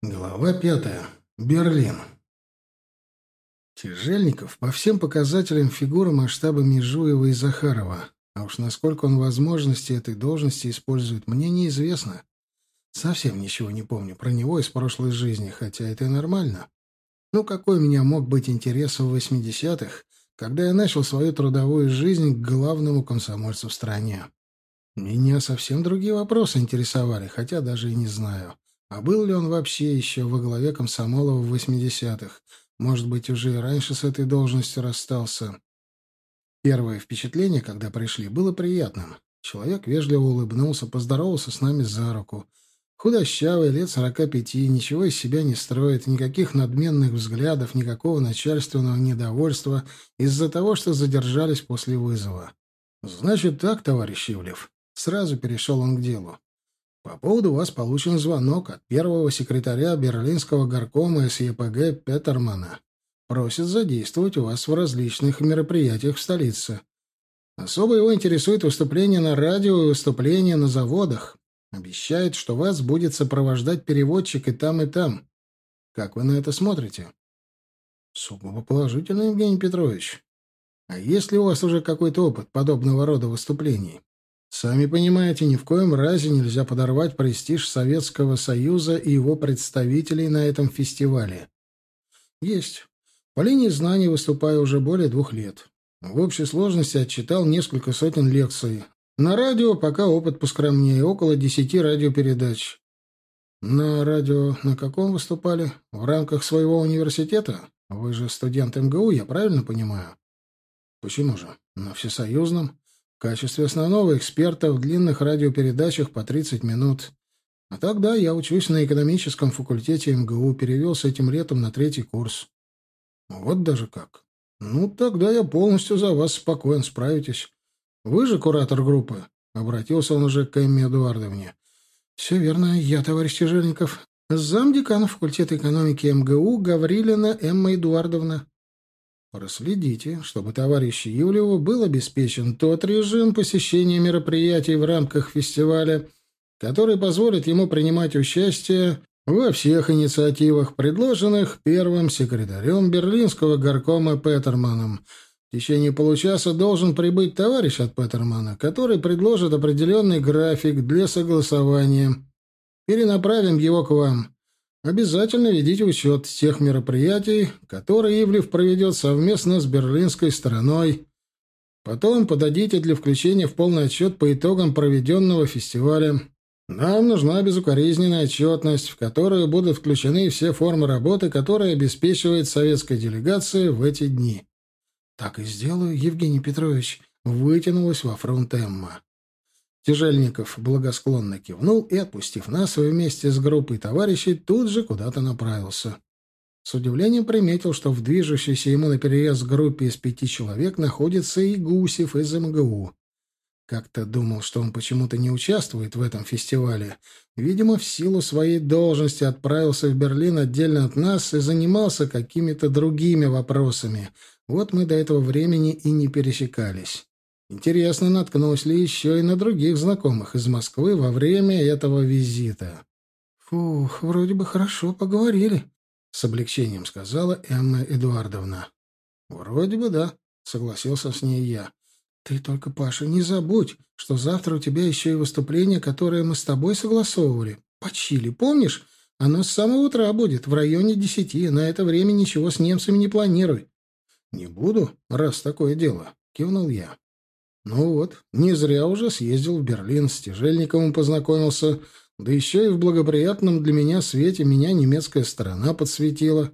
Глава пятая. Берлин. Тяжельников по всем показателям фигура масштаба Межуева и Захарова. А уж насколько он возможности этой должности использует, мне неизвестно. Совсем ничего не помню про него из прошлой жизни, хотя это и нормально. Ну, какой у меня мог быть интерес в 80-х, когда я начал свою трудовую жизнь к главному комсомольцу в стране? Меня совсем другие вопросы интересовали, хотя даже и не знаю. А был ли он вообще еще во главе комсомола в 80-х? Может быть, уже и раньше с этой должностью расстался? Первое впечатление, когда пришли, было приятным. Человек вежливо улыбнулся, поздоровался с нами за руку. Худощавый, лет сорока пяти, ничего из себя не строит, никаких надменных взглядов, никакого начальственного недовольства из-за того, что задержались после вызова. «Значит так, товарищ Ивлев». Сразу перешел он к делу. По поводу вас получен звонок от первого секретаря Берлинского горкома СЕПГ Петермана. Просит задействовать вас в различных мероприятиях в столице. Особо его интересует выступление на радио и выступление на заводах. Обещает, что вас будет сопровождать переводчик и там, и там. Как вы на это смотрите? Сугубо положительно, Евгений Петрович. А есть ли у вас уже какой-то опыт подобного рода выступлений? Сами понимаете, ни в коем разе нельзя подорвать престиж Советского Союза и его представителей на этом фестивале. Есть. По линии знаний выступаю уже более двух лет. В общей сложности отчитал несколько сотен лекций. На радио пока опыт поскромнее, около десяти радиопередач. На радио на каком выступали? В рамках своего университета? Вы же студент МГУ, я правильно понимаю? Почему же? На всесоюзном. В качестве основного эксперта в длинных радиопередачах по 30 минут. А тогда я учусь на экономическом факультете МГУ, перевелся этим летом на третий курс. Вот даже как. Ну, тогда я полностью за вас спокоен, справитесь. Вы же куратор группы? Обратился он уже к Эмме Эдуардовне. Все верно, я, товарищ Тяжельников. Замдекана факультета экономики МГУ Гаврилина Эмма Эдуардовна. Проследите, чтобы товарищу Юлеву был обеспечен тот режим посещения мероприятий в рамках фестиваля, который позволит ему принимать участие во всех инициативах, предложенных первым секретарем Берлинского горкома Петерманом. В течение получаса должен прибыть товарищ от Петермана, который предложит определенный график для согласования. Перенаправим его к вам. Обязательно ведите учет тех мероприятий, которые Ивлев проведет совместно с берлинской стороной. Потом подадите для включения в полный отчет по итогам проведенного фестиваля. Нам нужна безукоризненная отчетность, в которую будут включены все формы работы, которые обеспечивает советская делегация в эти дни. Так и сделаю, Евгений Петрович, вытянулась во фронт Эмма. Тяжельников благосклонно кивнул и, отпустив нас вместе с группой товарищей, тут же куда-то направился. С удивлением приметил, что в движущейся ему наперерез группе из пяти человек находится и Гусев из МГУ. Как-то думал, что он почему-то не участвует в этом фестивале. Видимо, в силу своей должности отправился в Берлин отдельно от нас и занимался какими-то другими вопросами. Вот мы до этого времени и не пересекались. Интересно, наткнулась ли еще и на других знакомых из Москвы во время этого визита. «Фух, вроде бы хорошо поговорили», — с облегчением сказала Эмма Эдуардовна. «Вроде бы да», — согласился с ней я. «Ты только, Паша, не забудь, что завтра у тебя еще и выступление, которое мы с тобой согласовывали. По помнишь? Оно с самого утра будет, в районе десяти. На это время ничего с немцами не планируй». «Не буду, раз такое дело», — кивнул я. Ну вот, не зря уже съездил в Берлин, с Тяжельниковым познакомился, да еще и в благоприятном для меня свете меня немецкая сторона подсветила.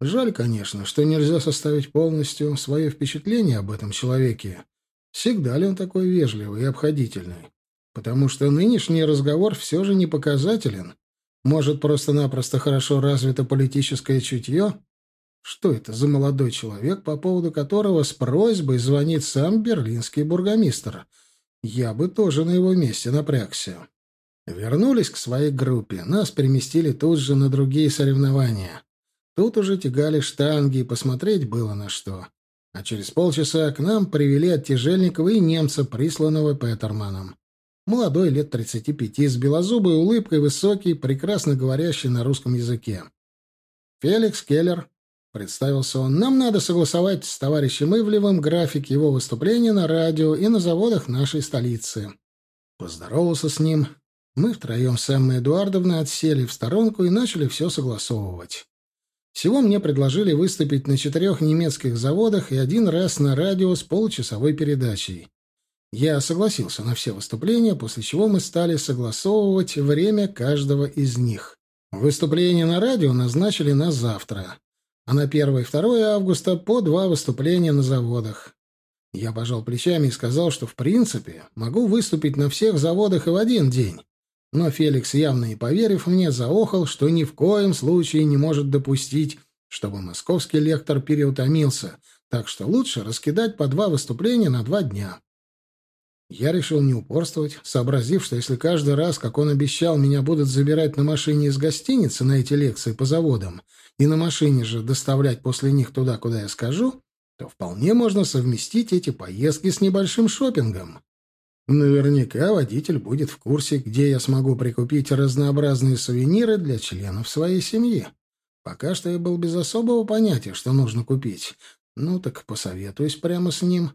Жаль, конечно, что нельзя составить полностью свое впечатление об этом человеке. Всегда ли он такой вежливый и обходительный? Потому что нынешний разговор все же не показателен. Может, просто-напросто хорошо развито политическое чутье? Что это за молодой человек, по поводу которого с просьбой звонит сам берлинский бургомистр? Я бы тоже на его месте напрягся. Вернулись к своей группе. Нас переместили тут же на другие соревнования. Тут уже тягали штанги, и посмотреть было на что. А через полчаса к нам привели от Тяжельникова и немца, присланного Петерманом. Молодой, лет 35, с белозубой улыбкой, высокий, прекрасно говорящий на русском языке. «Феликс Келлер», — представился он, — «нам надо согласовать с товарищем Ивлевым график его выступления на радио и на заводах нашей столицы». Поздоровался с ним. Мы втроем с Эммой Эдуардовной отсели в сторонку и начали все согласовывать. Всего мне предложили выступить на четырех немецких заводах и один раз на радио с получасовой передачей. Я согласился на все выступления, после чего мы стали согласовывать время каждого из них. Выступление на радио назначили на завтра, а на 1 и 2 августа по два выступления на заводах. Я пожал плечами и сказал, что в принципе могу выступить на всех заводах и в один день. Но Феликс, явно не поверив мне, заохал, что ни в коем случае не может допустить, чтобы московский лектор переутомился, так что лучше раскидать по два выступления на два дня. Я решил не упорствовать, сообразив, что если каждый раз, как он обещал, меня будут забирать на машине из гостиницы на эти лекции по заводам, и на машине же доставлять после них туда, куда я скажу, то вполне можно совместить эти поездки с небольшим шопингом. Наверняка водитель будет в курсе, где я смогу прикупить разнообразные сувениры для членов своей семьи. Пока что я был без особого понятия, что нужно купить. Ну так посоветуюсь прямо с ним.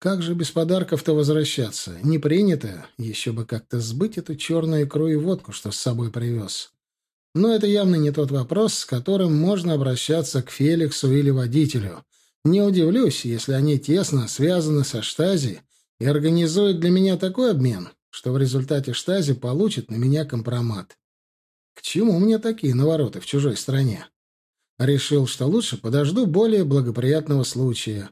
Как же без подарков-то возвращаться? Не принято. Еще бы как-то сбыть эту черную икру и водку, что с собой привез. Но это явно не тот вопрос, с которым можно обращаться к Феликсу или водителю. Не удивлюсь, если они тесно связаны со Штази и организуют для меня такой обмен, что в результате Штази получит на меня компромат. К чему мне такие навороты в чужой стране? Решил, что лучше подожду более благоприятного случая.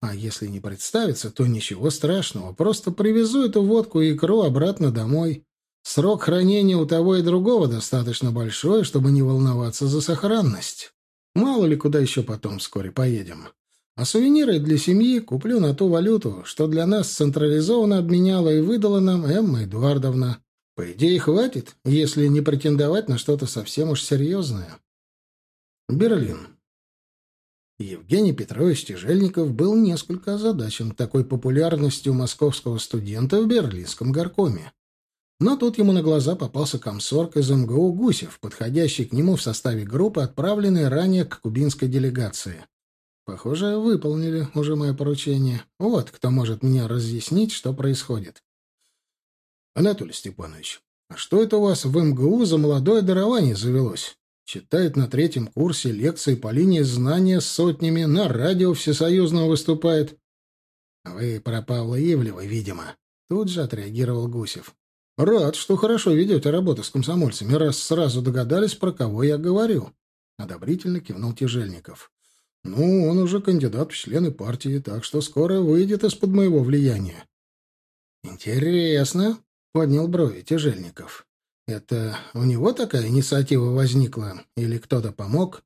А если не представится, то ничего страшного. Просто привезу эту водку и икру обратно домой. Срок хранения у того и другого достаточно большой, чтобы не волноваться за сохранность. Мало ли куда еще потом вскоре поедем. А сувениры для семьи куплю на ту валюту, что для нас централизованно обменяла и выдала нам Эмма Эдуардовна. По идее, хватит, если не претендовать на что-то совсем уж серьезное. Берлин. Евгений Петрович Тяжельников был несколько озадачен такой популярностью московского студента в Берлинском горкоме. Но тут ему на глаза попался комсорг из МГУ Гусев, подходящий к нему в составе группы, отправленной ранее к кубинской делегации. Похоже, выполнили уже мое поручение. Вот кто может мне разъяснить, что происходит. Анатолий Степанович, а что это у вас в МГУ за молодое дарование завелось? Читает на третьем курсе лекции по линии знания сотнями, на радио всесоюзного выступает. Вы про Павла Ивлева, видимо. Тут же отреагировал Гусев. Рад, что хорошо ведете работу с комсомольцами, раз сразу догадались, про кого я говорю. Одобрительно кивнул Тяжельников. Ну, он уже кандидат в члены партии, так что скоро выйдет из-под моего влияния. Интересно, поднял брови Тяжельников. Это у него такая инициатива возникла? Или кто-то помог?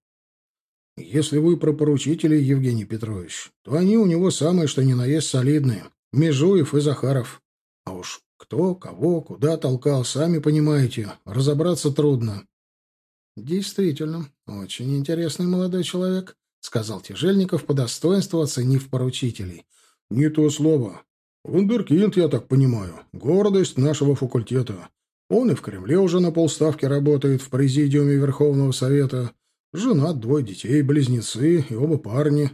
Если вы про поручителей, Евгений Петрович, то они у него самые что ни на есть солидные. Межуев и Захаров. А уж кто, кого, куда толкал, сами понимаете. Разобраться трудно. Действительно, очень интересный молодой человек, сказал Тяжельников по достоинству, оценив поручителей. Не то слово. Вундеркинд, я так понимаю. Гордость нашего факультета. Он и в Кремле уже на полставки работает, в президиуме Верховного Совета. Женат, двое детей, близнецы и оба парни.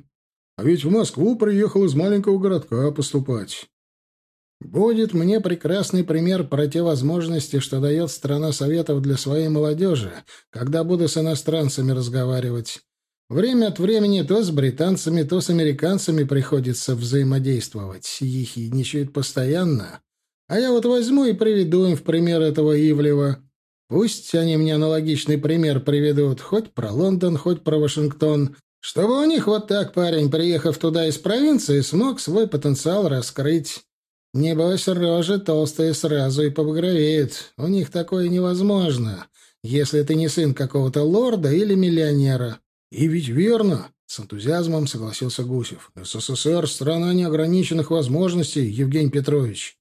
А ведь в Москву приехал из маленького городка поступать. Будет мне прекрасный пример про те возможности, что дает страна Советов для своей молодежи, когда буду с иностранцами разговаривать. Время от времени то с британцами, то с американцами приходится взаимодействовать. Ехидничают постоянно. А я вот возьму и приведу им в пример этого Ивлева. Пусть они мне аналогичный пример приведут, хоть про Лондон, хоть про Вашингтон, чтобы у них вот так парень, приехав туда из провинции, смог свой потенциал раскрыть. Небось, рожи толстые сразу и побагровеют. У них такое невозможно, если ты не сын какого-то лорда или миллионера. И ведь верно, с энтузиазмом согласился Гусев. СССР — страна неограниченных возможностей, Евгений Петрович.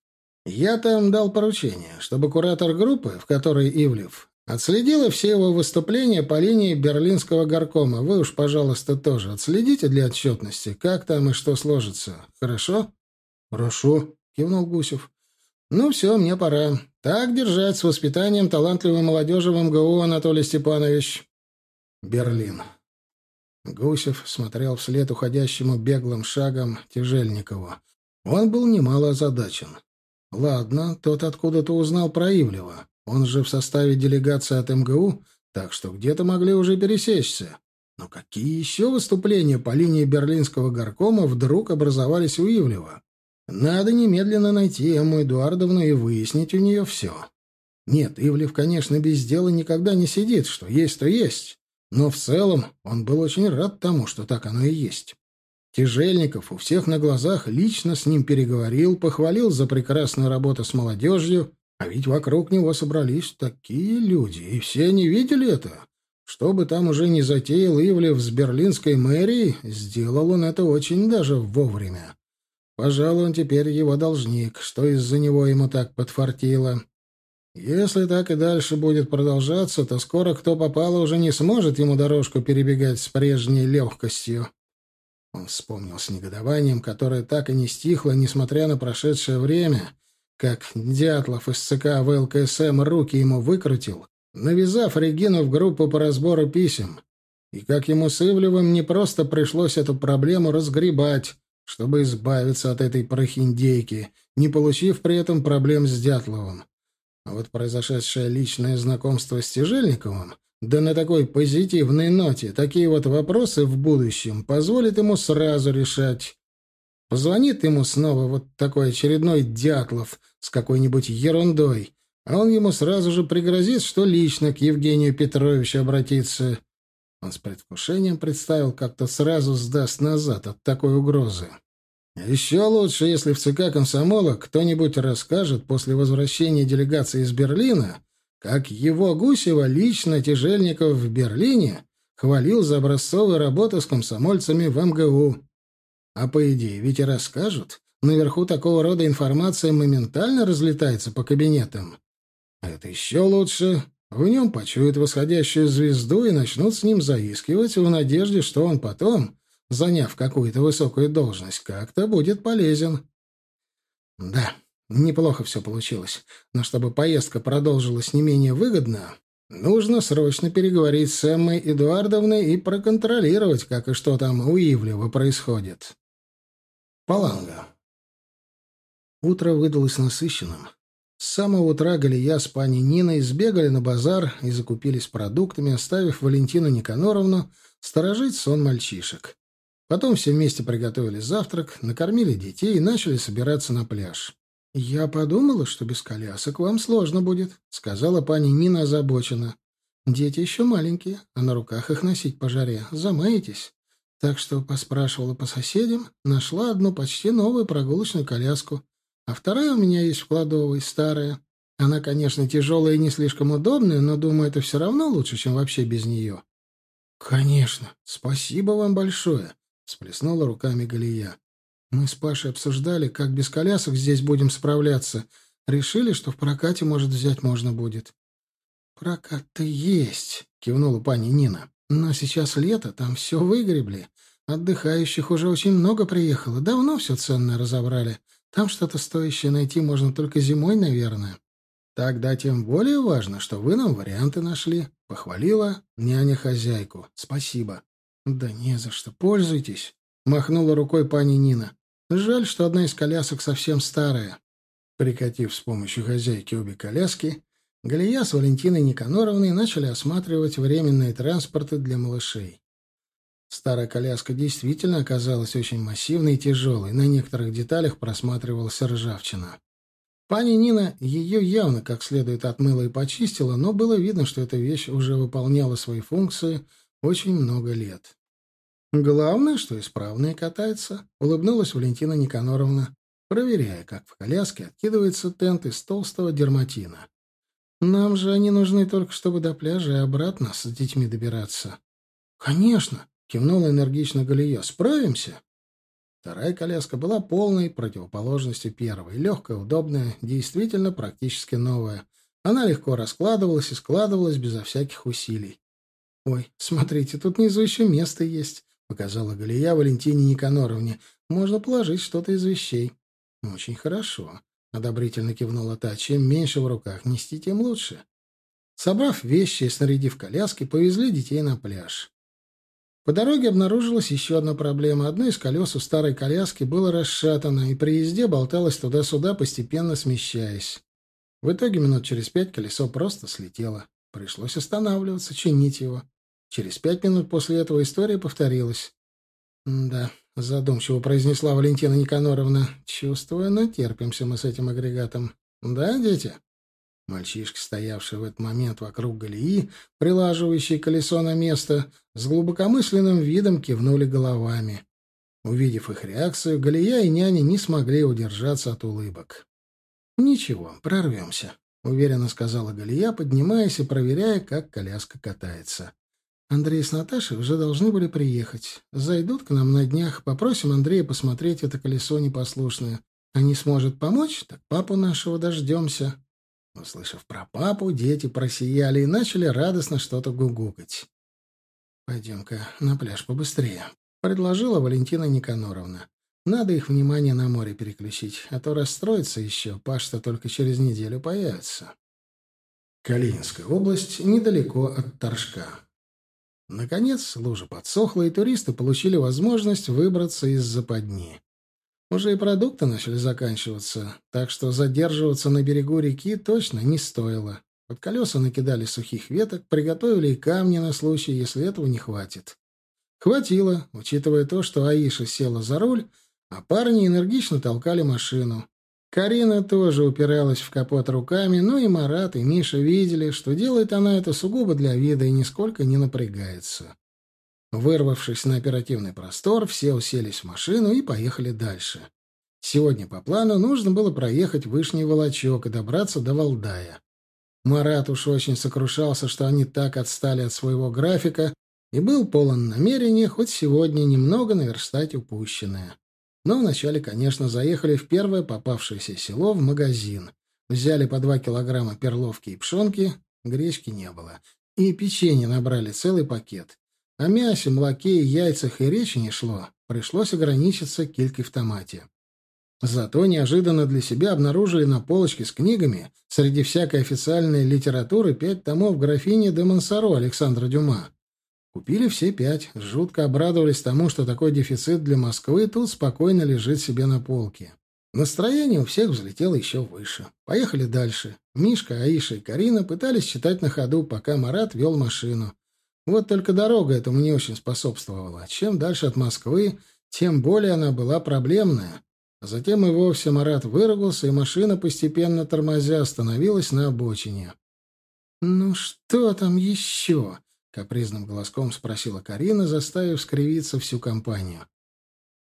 Я там дал поручение, чтобы куратор группы, в которой Ивлев, отследила все его выступления по линии Берлинского горкома. Вы уж, пожалуйста, тоже отследите для отчетности, как там и что сложится. Хорошо? Хорошо, кивнул Гусев. Ну все, мне пора. Так держать с воспитанием талантливой молодежи в МГУ, Анатолий Степанович. Берлин. Гусев смотрел вслед уходящему беглым шагом Тяжельникову. Он был немало озадачен. Ладно, тот откуда-то узнал про Ивлева. Он же в составе делегации от МГУ, так что где-то могли уже пересечься. Но какие еще выступления по линии Берлинского горкома вдруг образовались у Ивлева? Надо немедленно найти Эмму Эдуардовну и выяснить у нее все. Нет, Ивлев, конечно, без дела никогда не сидит, что есть, то есть. Но в целом он был очень рад тому, что так оно и есть. Тяжельников у всех на глазах лично с ним переговорил, похвалил за прекрасную работу с молодежью, а ведь вокруг него собрались такие люди, и все они видели это. Что бы там уже не затеял Ивлев с берлинской мэрией, сделал он это очень даже вовремя. Пожалуй, он теперь его должник, что из-за него ему так подфартило. Если так и дальше будет продолжаться, то скоро кто попало уже не сможет ему дорожку перебегать с прежней легкостью. Он вспомнил с негодованием, которое так и не стихло, несмотря на прошедшее время, как Дятлов из ЦК ВЛКСМ руки ему выкрутил, навязав Регину в группу по разбору писем. И как ему с Ивлевым не просто пришлось эту проблему разгребать, чтобы избавиться от этой прохиндейки, не получив при этом проблем с Дятловым. А вот произошедшее личное знакомство с Тяжельниковым, да на такой позитивной ноте, такие вот вопросы в будущем позволит ему сразу решать. Позвонит ему снова вот такой очередной Дятлов с какой-нибудь ерундой, а он ему сразу же пригрозит, что лично к Евгению Петровичу обратится. Он с предвкушением представил, как-то сразу сдаст назад от такой угрозы. Еще лучше, если в ЦК комсомола кто-нибудь расскажет после возвращения делегации из Берлина, как его Гусева лично Тяжельников в Берлине хвалил за образцовую работу с комсомольцами в МГУ. А по идее, ведь и расскажут. Наверху такого рода информация моментально разлетается по кабинетам. А это еще лучше. В нем почуют восходящую звезду и начнут с ним заискивать в надежде, что он потом, заняв какую-то высокую должность, как-то будет полезен. Да, неплохо все получилось. Но чтобы поездка продолжилась не менее выгодно, нужно срочно переговорить с Эммой Эдуардовной и проконтролировать, как и что там у Ивлева происходит. Паланга. Утро выдалось насыщенным. С самого утра Галия с пани Ниной сбегали на базар и закупились продуктами, оставив Валентину Никаноровну сторожить сон мальчишек. Потом все вместе приготовили завтрак, накормили детей и начали собираться на пляж. «Я подумала, что без колясок вам сложно будет», — сказала пани Нина озабоченно. «Дети еще маленькие, а на руках их носить по жаре. Замаетесь». Так что поспрашивала по соседям, нашла одну почти новую прогулочную коляску. А вторая у меня есть в кладовой, старая. Она, конечно, тяжелая и не слишком удобная, но, думаю, это все равно лучше, чем вообще без нее. — Конечно. Спасибо вам большое, — сплеснула руками Галия. Мы с Пашей обсуждали, как без колясок здесь будем справляться. Решили, что в прокате, может, взять можно будет. — Прокат-то есть, — кивнула пани Нина. — Но сейчас лето, там все выгребли. Отдыхающих уже очень много приехало. Давно все ценное разобрали. Там что-то стоящее найти можно только зимой, наверное. Тогда тем более важно, что вы нам варианты нашли. Похвалила няня хозяйку. Спасибо. Да не за что. Пользуйтесь. Махнула рукой пани Нина. Жаль, что одна из колясок совсем старая. Прикатив с помощью хозяйки обе коляски, Галия с Валентиной Никаноровной начали осматривать временные транспорты для малышей. Старая коляска действительно оказалась очень массивной и тяжелой, на некоторых деталях просматривалась ржавчина. Пани Нина ее явно как следует отмыла и почистила, но было видно, что эта вещь уже выполняла свои функции очень много лет. «Главное, что исправные катаются», — улыбнулась Валентина Никаноровна, проверяя, как в коляске откидывается тент из толстого дерматина. «Нам же они нужны только, чтобы до пляжа и обратно с детьми добираться». «Конечно», Кивнула энергично Галия. «Справимся?» Вторая коляска была полной противоположностью первой. Легкая, удобная, действительно практически новая. Она легко раскладывалась и складывалась безо всяких усилий. «Ой, смотрите, тут внизу еще место есть», — показала Галия Валентине Никаноровне. «Можно положить что-то из вещей». «Очень хорошо. — одобрительно кивнула та. «Чем меньше в руках нести, тем лучше». Собрав вещи и снарядив коляски, повезли детей на пляж. По дороге обнаружилась еще одна проблема. Одно из колес у старой коляски было расшатано, и при езде болталось туда-сюда, постепенно смещаясь. В итоге минут через пять колесо просто слетело. Пришлось останавливаться, чинить его. Через пять минут после этого история повторилась. «Да», — задумчиво произнесла Валентина Никаноровна, — «чувствую, натерпимся мы с этим агрегатом. Да, дети?» Мальчишки, стоявшие в этот момент вокруг Галии, прилаживающие колесо на место, с глубокомысленным видом кивнули головами. Увидев их реакцию, Галия и няня не смогли удержаться от улыбок. «Ничего, прорвемся», — уверенно сказала Галия, поднимаясь и проверяя, как коляска катается. «Андрей с Наташей уже должны были приехать. Зайдут к нам на днях, попросим Андрея посмотреть это колесо непослушное. А не сможет помочь, так папу нашего дождемся». Услышав про папу, дети просияли и начали радостно что-то гугукать. «Пойдем-ка на пляж побыстрее», — предложила Валентина Никаноровна. «Надо их внимание на море переключить, а то расстроится еще, Паш-то только через неделю появится». Калининская область недалеко от Торжка. Наконец, лужа подсохла, и туристы получили возможность выбраться из западни. Уже и продукты начали заканчиваться, так что задерживаться на берегу реки точно не стоило. Под колеса накидали сухих веток, приготовили и камни на случай, если этого не хватит. Хватило, учитывая то, что Аиша села за руль, а парни энергично толкали машину. Карина тоже упиралась в капот руками, но и Марат, и Миша видели, что делает она это сугубо для вида и нисколько не напрягается. Вырвавшись на оперативный простор, все уселись в машину и поехали дальше. Сегодня по плану нужно было проехать Вышний Волочок и добраться до Валдая. Марат уж очень сокрушался, что они так отстали от своего графика, и был полон намерения хоть сегодня немного наверстать упущенное. Но вначале, конечно, заехали в первое попавшееся село в магазин. Взяли по два килограмма перловки и пшенки, гречки не было, и печенье набрали целый пакет. О мясе, молоке и яйцах и речи не шло. Пришлось ограничиться килькой в томате. Зато неожиданно для себя обнаружили на полочке с книгами среди всякой официальной литературы пять томов графини де Монсоро Александра Дюма. Купили все пять, жутко обрадовались тому, что такой дефицит для Москвы тут спокойно лежит себе на полке. Настроение у всех взлетело еще выше. Поехали дальше. Мишка, Аиша и Карина пытались читать на ходу, пока Марат вел машину. Вот только дорога этому не очень способствовала. Чем дальше от Москвы, тем более она была проблемная. А затем и вовсе Марат выругался, и машина, постепенно тормозя, остановилась на обочине. «Ну что там еще?» — капризным голоском спросила Карина, заставив скривиться всю компанию.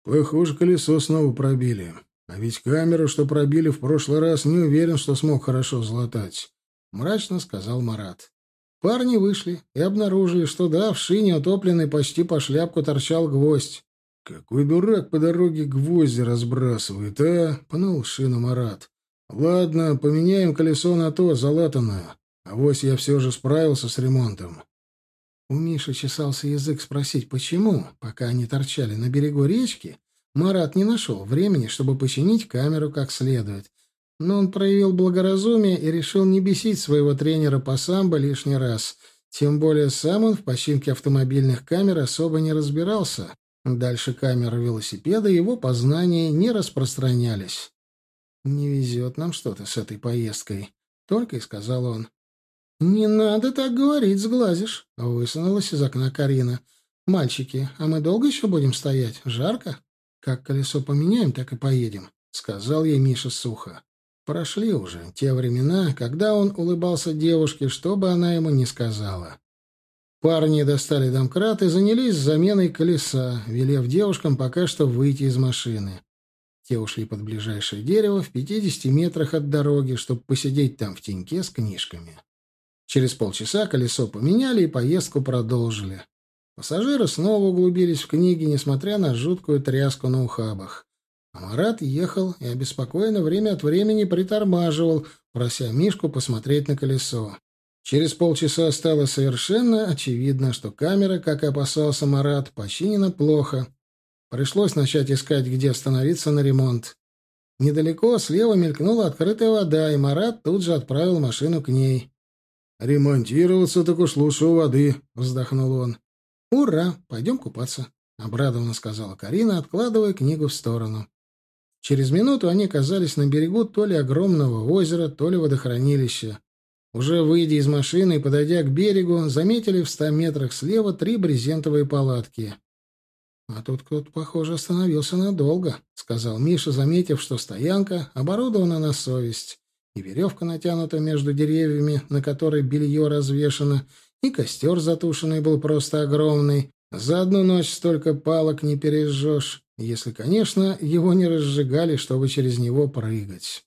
«Похоже, колесо снова пробили. А ведь камеру, что пробили в прошлый раз, не уверен, что смог хорошо залатать», — мрачно сказал Марат. Парни вышли и обнаружили, что да, в шине утопленной почти по шляпку торчал гвоздь. «Какой дурак по дороге гвозди разбрасывает, а?» — пнул шину Марат. «Ладно, поменяем колесо на то, залатанное. А вось я все же справился с ремонтом». У Миши чесался язык спросить, почему, пока они торчали на берегу речки, Марат не нашел времени, чтобы починить камеру как следует, но он проявил благоразумие и решил не бесить своего тренера по самбо лишний раз. Тем более сам он в починке автомобильных камер особо не разбирался. Дальше камеры велосипеда его познания не распространялись. «Не везет нам что-то с этой поездкой», — только и сказал он. «Не надо так говорить, сглазишь», — высунулась из окна Карина. «Мальчики, а мы долго еще будем стоять? Жарко? Как колесо поменяем, так и поедем», — сказал ей Миша сухо. Прошли уже те времена, когда он улыбался девушке, что бы она ему ни сказала. Парни достали домкрат и занялись заменой колеса, велев девушкам пока что выйти из машины. Те ушли под ближайшее дерево в 50 метрах от дороги, чтобы посидеть там в теньке с книжками. Через полчаса колесо поменяли и поездку продолжили. Пассажиры снова углубились в книги, несмотря на жуткую тряску на ухабах. Марат ехал и обеспокоенно время от времени притормаживал, прося Мишку посмотреть на колесо. Через полчаса стало совершенно очевидно, что камера, как и опасался Марат, починена плохо. Пришлось начать искать, где остановиться на ремонт. Недалеко слева мелькнула открытая вода, и Марат тут же отправил машину к ней. «Ремонтироваться так уж лучше у воды», — вздохнул он. «Ура! Пойдем купаться», — обрадованно сказала Карина, откладывая книгу в сторону. Через минуту они оказались на берегу то ли огромного озера, то ли водохранилища. Уже выйдя из машины и подойдя к берегу, заметили в ста метрах слева три брезентовые палатки. «А тут кто-то, похоже, остановился надолго», — сказал Миша, заметив, что стоянка оборудована на совесть, и веревка натянута между деревьями, на которой белье развешано, и костер затушенный был просто огромный. За одну ночь столько палок не пережжешь, если, конечно, его не разжигали, чтобы через него прыгать.